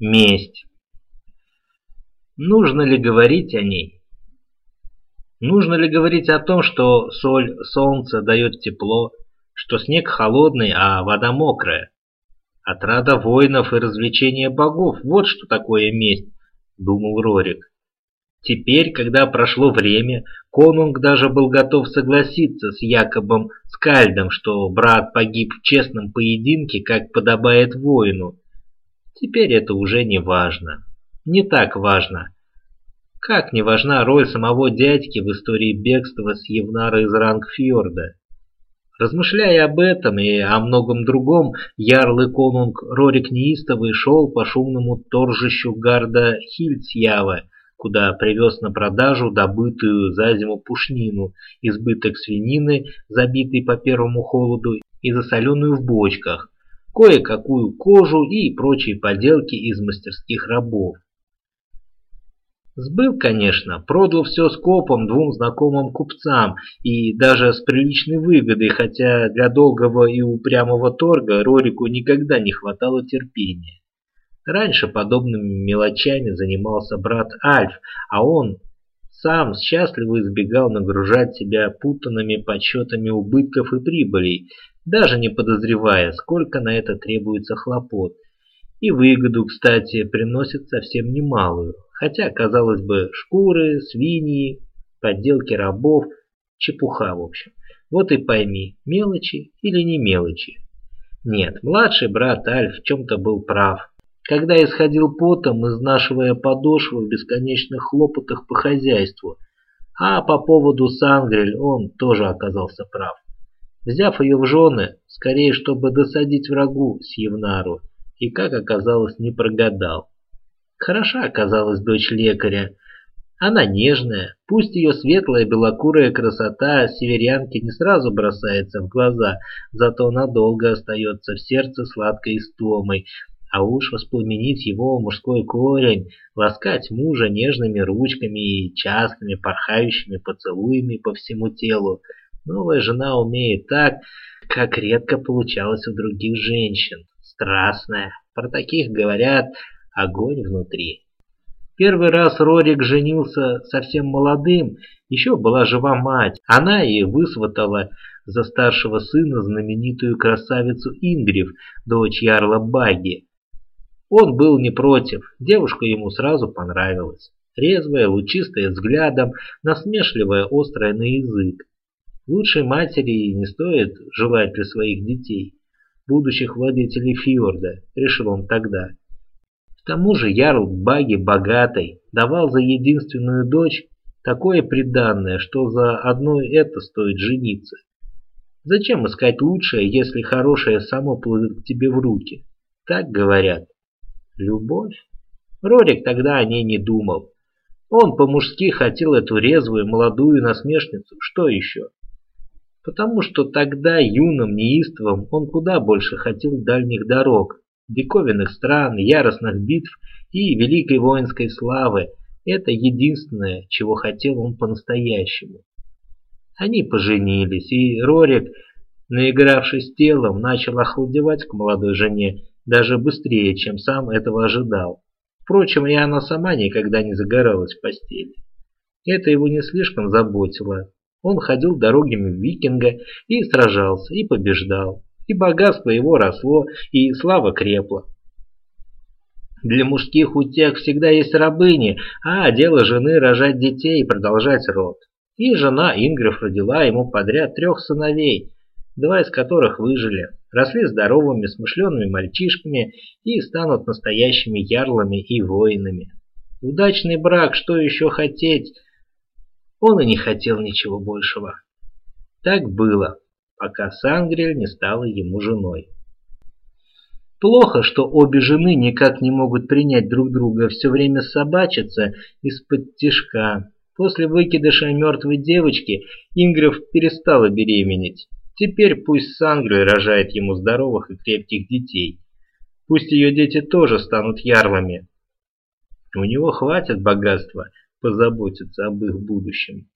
Месть. Нужно ли говорить о ней? Нужно ли говорить о том, что соль солнца дает тепло, что снег холодный, а вода мокрая? Отрада воинов и развлечения богов – вот что такое месть, думал Рорик. Теперь, когда прошло время, Конунг даже был готов согласиться с Якобом Скальдом, что брат погиб в честном поединке, как подобает воину, Теперь это уже не важно. Не так важно. Как не важна роль самого дядьки в истории бегства с Евнара из Рангфьорда. Размышляя об этом и о многом другом, ярлый конунг Рорик Неистовый шел по шумному торжищу гарда Хильцьява, куда привез на продажу добытую за зиму пушнину, избыток свинины, забитый по первому холоду, и засоленную в бочках, кое-какую кожу и прочие поделки из мастерских рабов. Сбыл, конечно, продал все скопом двум знакомым купцам и даже с приличной выгодой, хотя для долгого и упрямого торга Рорику никогда не хватало терпения. Раньше подобными мелочами занимался брат Альф, а он сам счастливо избегал нагружать себя путанными подсчетами убытков и прибылей, даже не подозревая, сколько на это требуется хлопот. И выгоду, кстати, приносит совсем немалую. Хотя, казалось бы, шкуры, свиньи, подделки рабов, чепуха в общем. Вот и пойми, мелочи или не мелочи. Нет, младший брат Альф в чем-то был прав. Когда исходил потом, изнашивая подошву в бесконечных хлопотах по хозяйству, а по поводу Сангрель он тоже оказался прав взяв ее в жены, скорее, чтобы досадить врагу Сьевнару, и, как оказалось, не прогадал. Хороша оказалась дочь лекаря. Она нежная, пусть ее светлая белокурая красота северянки не сразу бросается в глаза, зато надолго остается в сердце сладкой истомой, а уж воспламенить его мужской корень, ласкать мужа нежными ручками и частыми порхающими поцелуями по всему телу – Новая жена умеет так, как редко получалось у других женщин. Страстная. Про таких говорят огонь внутри. Первый раз Рорик женился совсем молодым, еще была жива мать. Она и высватала за старшего сына знаменитую красавицу Ингрив, дочь Ярла Баги. Он был не против, девушка ему сразу понравилась. Резвая, лучистая взглядом, насмешливая, острая на язык. Лучшей матери не стоит желать для своих детей, будущих владетелей фьорда, решил он тогда. К тому же Ярл Баги богатый, давал за единственную дочь такое приданное, что за одно это стоит жениться. Зачем искать лучшее, если хорошее само плывет к тебе в руки? Так говорят. Любовь? Рорик тогда о ней не думал. Он по-мужски хотел эту резвую молодую насмешницу. Что еще? Потому что тогда юным неистовым он куда больше хотел дальних дорог, диковинных стран, яростных битв и великой воинской славы. Это единственное, чего хотел он по-настоящему. Они поженились, и Рорик, наигравшись телом, начал охладевать к молодой жене даже быстрее, чем сам этого ожидал. Впрочем, и она сама никогда не загоралась в постели. Это его не слишком заботило. Он ходил дорогами викинга и сражался, и побеждал. И богатство его росло, и слава крепла. Для мужских утех всегда есть рабыни, а дело жены рожать детей и продолжать род. И жена Ингриф родила ему подряд трех сыновей, два из которых выжили, росли здоровыми, смышленными мальчишками и станут настоящими ярлами и воинами. Удачный брак, что еще хотеть? Он и не хотел ничего большего. Так было, пока Сангрель не стала ему женой. Плохо, что обе жены никак не могут принять друг друга, все время собачатся из-под тишка. После выкидыша мертвой девочки Ингров перестала беременеть. Теперь пусть Сангрель рожает ему здоровых и крепких детей. Пусть ее дети тоже станут ярлами. У него хватит богатства, позаботиться об их будущем.